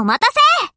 お待たせ